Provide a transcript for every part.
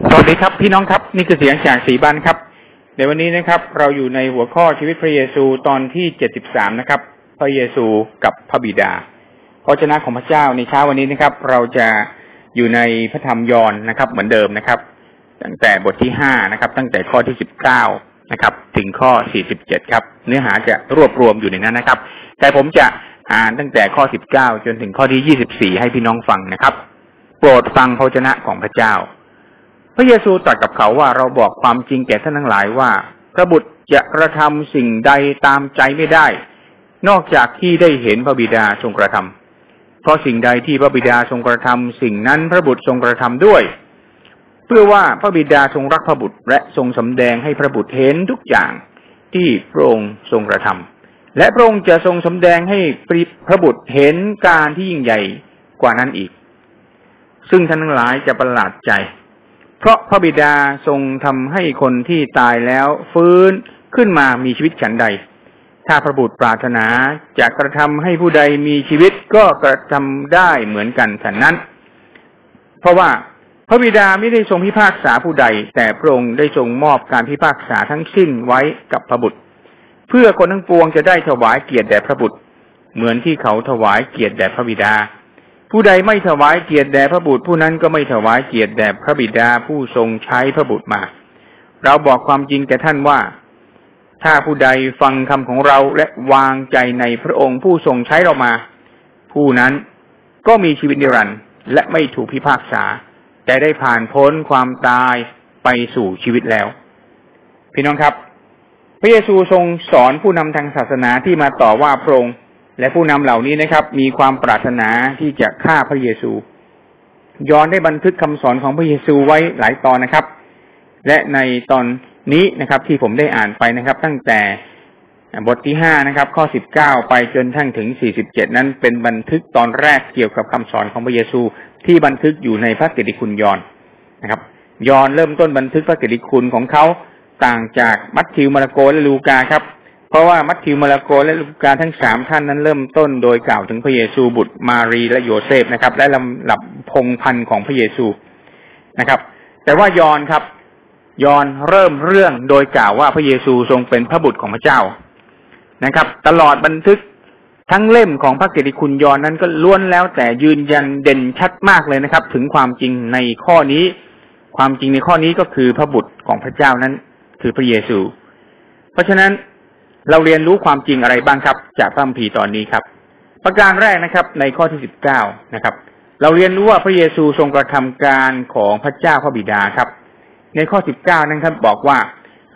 สวัสดีครับพี่น้องครับนี่คือเสียงจากสีบันครับในวันนี้นะครับ เราอยู่ในหัวข้อชีวิตพระเยซูตอนที่เจ็ดสิบสามนะครับ พระเยซูกับพระบิดาพระเจ้าของพระเจ้าในเช้าวันนี้นะครับ เราจะอยู่ในพระธรรมยอห์นนะครับ เหมือนเดิมนะครับ ตั้งแต่บทที่ห้านะครับ ตั้งแต่ข้อที่สิบเก้านะครับ ถึงข้อสี่สิบเจ็ดครับ เนื้อหาจะรวบรวมอยู่ในนั้นนะครับ แต่ผมจะอ่านตั้งแต่ข้อสิบเก้าจนถึงข้อที่ยี่สิบสี่ให้พี่น้องฟังนะครับ โปรดฟังพระเจ้าของพระเจ้า พระเยซูตรัสกับเขาว่าเราบอกความจริงแก่ท่านทั้งหลายว่า พระบุตรจะกระทำสิ่งใดตามใจไม่ได้ นอกจากที่ได้เห็นพระบิดาทรงกระทำเพราะสิ่งใดที่พระบิดาทรงกระทำสิ่งนั้นพระบุตรทรงกระทำด้วย เพื่อว่าพระบิดาทรงรักพระบุตร และทรงสำแดงให้พระบุตรเห็นทุกอย่างที่พระองค์ทรงกระทำและพระองค์จะทรงสำแดงให้พระบุตรเห็นการที่ยิ่งใหญ่กว่านั้นอีก ซึ่งท่านทั้งหลายจะประหลาดใจ เพราะพระบิดาทรงทำให้คนที่ตายแล้วฟื้นขึ้นมามีชีวิตฉันใด ถ้าพระบุตรปรารถนาจะกระทำให้ผู้ใดมีชีวิตก็กระทำได้เหมือนกันฉันนั้น เพราะว่าพระบิดาไม่ได้ทรงพิพากษาผู้ใด แต่พระองค์ได้ทรงมอบการพิพากษาทั้งสิ้นไว้กับพระบุตร เพื่อคนทั้งปวงจะได้ถวายเกียรติแด่พระบุตร เหมือนที่เขาถวายเกียรติแด่พระบิดา ผู้ใดไม่ถวายเกียรติแด่พระบุตรผู้นั้นก็ไม่ถวายเกียรติแด่พระบิดาผู้ทรงใช้พระบุตรมา เราบอกความจริงแก่ท่านว่า ถ้าผู้ใดฟังคำของเราและวางใจในพระองค์ผู้ทรงใช้เรามา ผู้นั้นก็มีชีวิตนิรันดร์และไม่ถูกพิพากษา แต่ได้ผ่านพ้นความตายไปสู่ชีวิตแล้ว พี่น้องครับ พระเยซูทรงสอนผู้นำทางศาสนาที่มาต่อว่าพระองค์ และผู้นำเหล่านี้นะครับ มีความปรารถนาที่จะฆ่าพระเยซู ยอนได้บันทึกคำสอนของพระเยซูไว้หลายตอนนะครับ และในตอนนี้นะครับ ที่ผมได้อ่านไปนะครับ ตั้งแต่บทที่ห้านะครับ ข้อสิบเก้าไปจนทั้งถึงสี่สิบเจ็ดนั้นเป็นบันทึกตอนแรกเกี่ยวกับคำสอนของพระเยซูที่บันทึกอยู่ในพระกิตติคุณยอห์นนะครับ ยอห์นเริ่มต้นบันทึกพระกิตติคุณของเขาต่างจากมัทธิวมาระโกและลูกาครับ เพราะว่ามัทธิวมาระโกและลูกาทั้งสามท่านนั้นเริ่มต้นโดยกล่าวถึงพระเยซูบุตรมารีและโยเซฟนะครับ และลำดับพงศ์พันธุ์ของพระเยซูนะครับ แต่ว่ายอห์นครับ ยอห์นเริ่มเรื่องโดยกล่าวว่าพระเยซูทรงเป็นพระบุตรของพระเจ้านะครับ ตลอดบันทึกทั้งเล่มของพระกิติคุณยอนนั้นก็ล้วนแล้วแต่ยืนยันเด่นชัดมากเลยนะครับ ถึงความจริงในข้อนี้ ความจริงในข้อนี้ก็คือพระบุตรของพระเจ้านั้น คือพระเยซู เพราะฉะนั้น เราเรียนรู้ความจริงอะไรบ้างครับ จากพระคัมภีร์ตอนนี้ครับ ประการแรกนะครับ ในข้อที่สิบเก้านะครับ เราเรียนรู้ว่าพระเยซูทรงกระทำการของพระเจ้าพระบิดาครับ ในข้อสิบเก้านั้นครับบอกว่า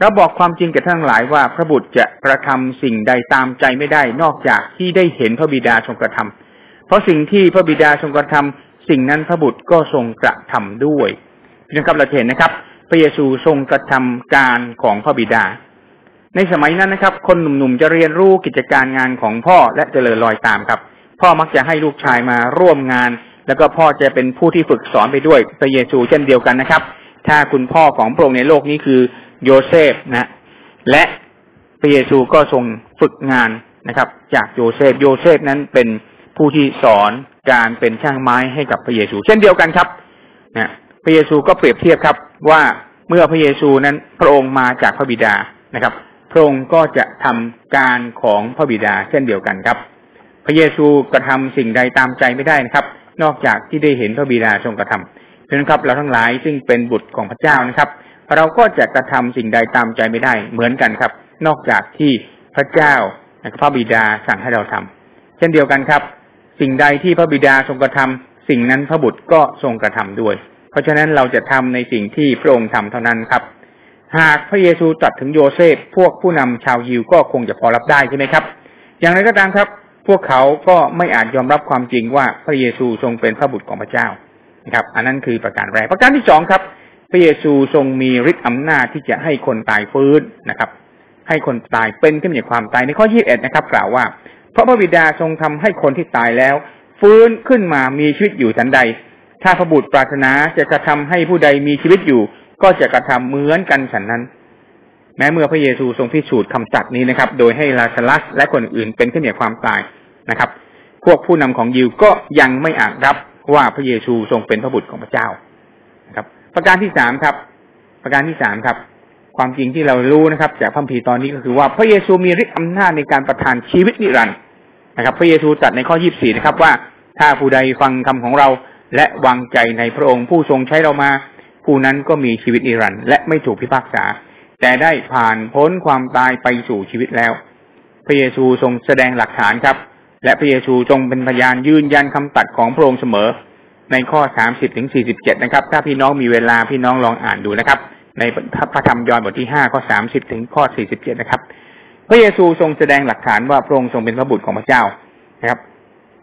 เราบอกความจริงแก่ท่านหลายว่าพระบุตรจะกระทำสิ่งใดตามใจไม่ได้นอกจากที่ได้เห็นพระบิดาทรงกระทำเพราะสิ่งที่พระบิดาทรงกระทำสิ่งนั้นพระบุตรก็ทรงกระทำด้วยนะครับเราเห็นนะครับ พระเยซูทรงกระทำการของพระบิดา ในสมัยนั้นนะครับ คนหนุ่มๆจะเรียนรู้กิจการงานของพ่อและเจริญรอยตามครับ พ่อมักจะให้ลูกชายมาร่วมงาน แล้วก็พ่อจะเป็นผู้ที่ฝึกสอนไปด้วยพระเยซูเช่นเดียวกันนะครับ ถ้าคุณพ่อของพระองค์ในโลกนี้คือโยเซฟนะ และพระเยซูก็ทรงฝึกงานนะครับ จากโยเซฟโยเซฟนั้นเป็นผู้ที่สอนการเป็นช่างไม้ให้กับพระเยซู เช่นเดียวกันครับนะพระเยซูก็เปรียบเทียบครับว่าเมื่อพระเยซูนั้นพระองค์มาจากพระบิดานะครับ พระองค์ก็จะทำการของพระบิดาเช่นเดียวกันครับ พระเยซูกระทำสิ่งใดตามใจไม่ได้นะครับ นอกจากที่ได้เห็นพระบิดาทรงกระทำเพราะนั้นครับเราทั้งหลายซึ่งเป็นบุตรของพระเจ้านะครับ เราก็จะกระทำสิ่งใดตามใจไม่ได้เหมือนกันครับ นอกจากที่พระเจ้าพระบิดาสั่งให้เราทำเช่นเดียวกันครับ สิ่งใดที่พระบิดาทรงกระทำสิ่งนั้นพระบุตรก็ทรงกระทำด้วย เพราะฉะนั้นเราจะทำในสิ่งที่พระองค์ทำเท่านั้นครับ หากพระเยซูตัดถึงโยเซฟพวกผู้นำชาวยิวก็คงจะพอรับได้ใช่ไหมครับ อย่างไรก็ตามครับ พวกเขาก็ไม่อาจยอมรับความจริงว่าพระเยซูทรงเป็นพระบุตรของพระเจ้านะครับ อันนั้นคือประการแรกประการที่สองครับ พระเยซูทรงมีฤทธิ์อำนาจที่จะให้คนตายฟื้นนะครับ ให้คนตายเป็นขึ้นจากความตายในข้อยี่สิบเอ็ดนะครับ กล่าวว่าเพราะพระบิดาทรงทำให้คนที่ตายแล้ว ฟื้นขึ้นมามีชีวิตอยู่ทันใด ถ้าพระบุตรปรารถนาจะกระทำให้ผู้ใดมีชีวิตอยู่ ก็จะกระทำเหมือนกันฉันนั้น แม้เมื่อพระเยซูทรงพิสูจน์คำจัดนี้นะครับ โดยให้ลาซาลัสและคนอื่นเป็นขึ้นเหนือความตายนะครับ พวกผู้นำของยิวก็ยังไม่อาจรับว่าพระเยซูทรงเป็นพระบุตรของพระเจ้านะครับ ประการที่สามครับ ประการที่สามครับความจริงที่เรารู้นะครับ จากพระพีตอนนี้ก็คือว่าพระเยซูมีฤทธิ์อำนาจในการประทานชีวิตนิรันดร์นะครับ พระเยซูตรัสในข้อยี่สี่นะครับว่าถ้าผู้ใดฟังคำของเราและวางใจในพระองค์ผู้ทรงใช้เรามา ผู้นั้นก็มีชีวิตนิรันดร์และไม่ถูกพิพากษา แต่ได้ผ่านพ้นความตายไปสู่ชีวิตแล้ว พระเยซูทรงแสดงหลักฐานครับ และพระเยซูทรงเป็นพยานยืนยันคำตัดของพระองค์เสมอ ในข้อสามสิบถึงสี่สิบเจ็ดนะครับ ถ้าพี่น้องมีเวลาพี่น้องลองอ่านดูนะครับ ในพระธรรมยอห์นบทที่ห้าข้อสามสิบถึงข้อสี่สิบเจ็ดนะครับ พระเยซูทรงแสดงหลักฐานว่าพระองค์ทรงเป็นพระบุตรของพระเจ้านะครับ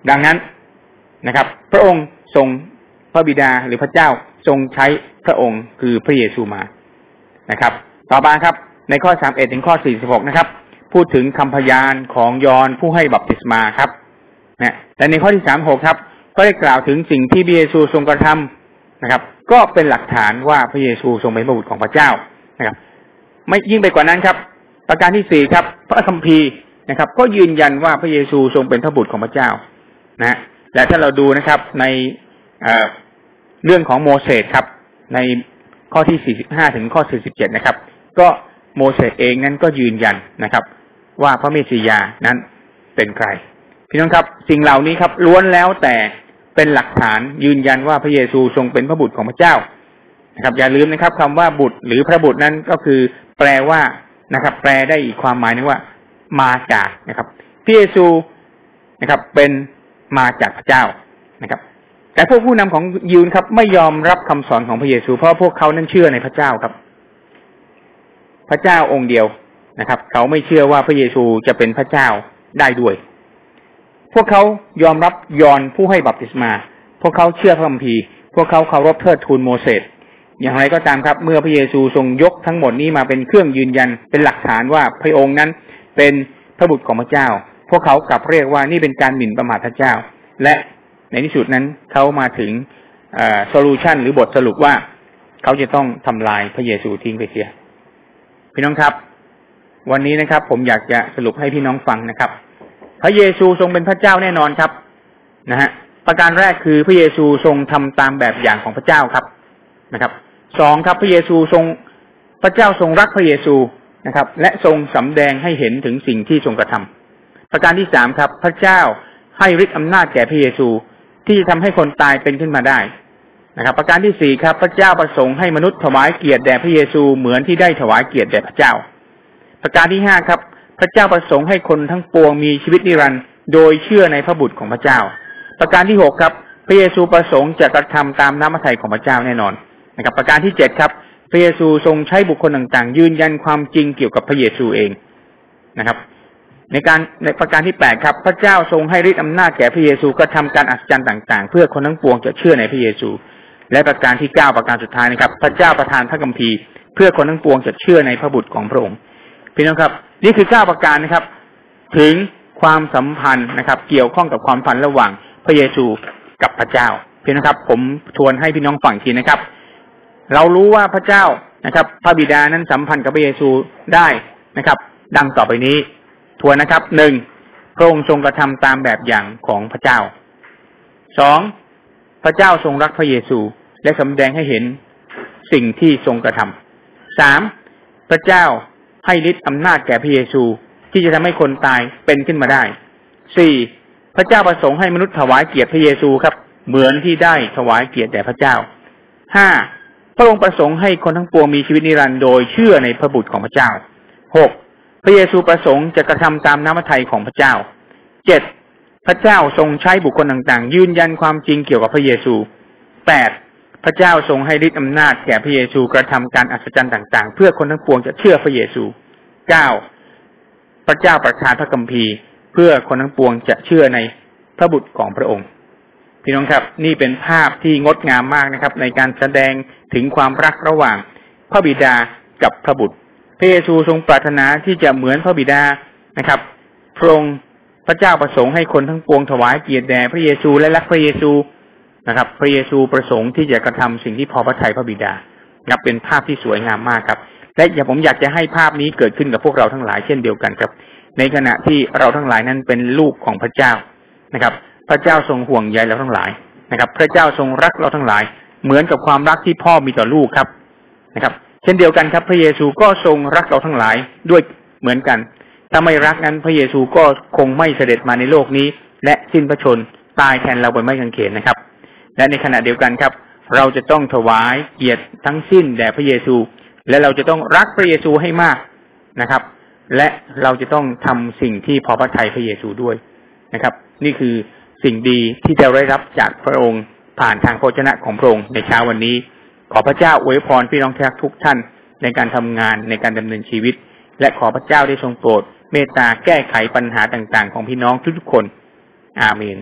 ดังนั้นนะครับ พระองค์ทรง พระบิดาหรือพระเจ้าทรงใช้พระองค์คือพระเยซูมานะครับ ต่อมาครับ ในข้อสามเอ็ดถึงข้อสี่สิบหกนะครับ พูดถึงคำพยานของยอนผู้ให้บัพติศมาครับนะและในข้อที่สามหกครับ ก็ได้กล่าวถึงสิ่งที่พระเยซูทรงกระทำนะครับ ก็เป็นหลักฐานว่าพระเยซูทรงเป็นพระบุตรของพระเจ้านะครับ ไม่ยิ่งไปกว่านั้นครับ ประการที่สี่ครับ พระคัมภีร์นะครับ ก็ยืนยันว่าพระเยซูทรงเป็นพระบุตรของพระเจ้านะและถ้าเราดูนะครับใน เรื่องของโมเสสครับ ในข้อที่ 45 ถึงข้อ 47 นะครับ ก็โมเสสเองนั้นก็ยืนยันนะครับ ว่าพระเมสสิยานั้นเป็นใคร พี่น้องครับ สิ่งเหล่านี้ครับ ล้วนแล้วแต่เป็นหลักฐานยืนยันว่าพระเยซูทรงเป็นพระบุตรของพระเจ้านะครับ อย่าลืมนะครับคำว่าบุตรหรือพระบุตรนั้นก็คือ แปลว่านะครับ แปลได้อีกความหมายนึงว่า มาจากนะครับพระเยซูนะครับ เป็นมาจากพระเจ้านะครับ แต่พวกผู้นำของยิวครับ ไม่ยอมรับคำสอนของพระเยซู เพราะพวกเขานั้นเชื่อในพระเจ้าครับ พระเจ้าองค์เดียวนะครับ เขาไม่เชื่อว่าพระเยซูจะเป็นพระเจ้าได้ด้วย พวกเขายอมรับยอนผู้ให้บัพติศมา พวกเขาเชื่อพระคัมภีร์ พวกเขาเคารพเทิดทูนโมเสสอย่างไรก็ตามครับ เมื่อพระเยซูทรงยกทั้งหมดนี้มาเป็นเครื่องยืนยันเป็นหลักฐานว่าพระองค์นั้นเป็นพระบุตรของพระเจ้า พวกเขากลับเรียกว่านี่เป็นการหมิ่นประมาทพระเจ้า และ ในที่สุดนั้นเขามาถึงโซลูชันหรือบทสรุปว่าเขาจะต้องทำลายพระเยซูทิ้งไปเสีย พี่น้องครับ วันนี้นะครับ ผมอยากจะสรุปให้พี่น้องฟังนะครับ พระเยซูทรงเป็นพระเจ้าแน่นอนครับนะฮะประการแรกคือพระเยซูทรงทำตามแบบอย่างของพระเจ้าครับนะครับสองครับ พระเยซูทรงพระเจ้าทรงรักพระเยซูนะครับ และทรงสำแดงให้เห็นถึงสิ่งที่ทรงกระทำประการที่สามครับ พระเจ้าให้ฤทธิ์อำนาจแก่พระเยซู ที่จะทำให้คนตายเป็นขึ้นมาได้นะครับ ประการที่สี่ครับ พระเจ้าประสงค์ให้มนุษย์ถวายเกียรติแด่พระเยซูเหมือนที่ได้ถวายเกียรติแด่พระเจ้า ประการที่ห้าครับ พระเจ้าประสงค์ให้คนทั้งปวงมีชีวิตนิรันดร์โดยเชื่อในพระบุตรของพระเจ้า ประการที่หกครับพระเยซูประสงค์จะกระทำตามน้ำพระทัยของพระเจ้าแน่นอนนะครับ ประการที่เจ็ดครับ พระเยซูทรงใช้บุคคลต่างๆ ยืนยันความจริงเกี่ยวกับพระเยซูเองนะครับ ในการในประการที่แปดครับ พระเจ้าทรงให้ฤทธิ์อำนาจแก่พระเยซูก็ทำการอัศจรรย์ต่างๆ เพื่อคนทั้งปวงจะเชื่อในพระเยซู และประการที่เก้าประการสุดท้ายนะครับ พระเจ้าประทานพระคัมภีร์ เพื่อคนทั้งปวงจะเชื่อในพระบุตรของพระองค์พี่น้องครับ นี่คือเก้าประการนะครับ ถึงความสัมพันธ์นะครับ เกี่ยวข้องกับความฝันระหว่างพระเยซูกับพระเจ้าพี่น้องครับ ผมทวนให้พี่น้องฟังทีนะครับ เรารู้ว่าพระเจ้านะครับ พระบิดานั้นสัมพันธ์กับพระเยซูได้นะครับ ดังต่อไปนี้ ทวนนะครับหนึ่งพระองค์ทรงกระทำตามแบบอย่างของพระเจ้าสองพระเจ้าทรงรักพระเยซู และสำแดงให้เห็นสิ่งที่ทรงกระทำสามพระเจ้าให้ฤทธิ์อำนาจแก่พระเยซูที่จะทำให้คนตายเป็นขึ้นมาได้สี่พระเจ้าประสงค์ให้มนุษย์ถวายเกียรติพระเยซูครับ เหมือนที่ได้ถวายเกียรติแด่พระเจ้าห้าพระองค์ประสงค์ให้คนทั้งปวงมีชีวิตนิรันดร์โดยเชื่อในพระบุตรของพระเจ้าหก พระเยซูประสงค์จะกระทำตามน้ำพระทัยของพระเจ้าเจ็ดพระเจ้าทรงใช้บุคคลต่างๆ ยืนยันความจริงเกี่ยวกับพระเยซูแปดพระเจ้าทรงให้ฤทธิ์อำนาจแก่พระเยซูกระทำการอัศจรรย์ต่าง ๆ เพื่อคนทั้งปวงจะเชื่อพระเยซูเก้าพระเจ้าประทานพระคัมภีร์เพื่อคนทั้งปวงจะเชื่อในพระบุตรของพระองค์พี่น้องครับ นี่เป็นภาพที่งดงามมากนะครับ ในการแสดงถึงความรักระหว่างพระบิดากับพระบุตร พระเยซูทรงปรารถนาที่จะเหมือนพระบิดานะครับ พระองค์พระเจ้าประสงค์ให้คนทั้งปวงถวายเกียรติแด่พระเยซูและรักพระเยซูนะครับ พระเยซูประสงค์ที่จะกระทำสิ่งที่พอพระทัยพระบิดาครับเป็นภาพที่สวยงามมากครับ และอย่าผมอยากจะให้ภาพนี้เกิดขึ้นกับพวกเราทั้งหลายเช่นเดียวกันครับ ในขณะที่เราทั้งหลายนั้นเป็นลูกของพระเจ้านะครับ พระเจ้าทรงห่วงใยเราทั้งหลายนะครับ พระเจ้าทรงรักเราทั้งหลาย เหมือนกับความรักที่พ่อมีต่อลูกครับนะครับ เช่นเดียวกันครับ พระเยซูก็ทรงรักเราทั้งหลายด้วยเหมือนกัน ถ้าไม่รักนั้นพระเยซูก็คงไม่เสด็จมาในโลกนี้ และสิ้นพระชนตายแทนเราบนไม้กางเขนนะครับ และในขณะเดียวกันครับ เราจะต้องถวายเกียรติทั้งสิ้นแด่พระเยซู และเราจะต้องรักพระเยซูให้มากนะครับ และเราจะต้องทำสิ่งที่พอพระทัยพระเยซูด้วยนะครับ นี่คือสิ่งดีที่จะได้รับจากพระองค์ผ่านทางโภชนะของพระองค์ในเช้าวันนี้ ขอพระเจ้าอวยพรพี่น้องแทุกท่านในการทำงานในการดำเนินชีวิต และขอพระเจ้าได้ทรงโปรด เมตตาแก้ไขปัญหาต่างๆ ของพี่น้องทุกๆคน อาเมน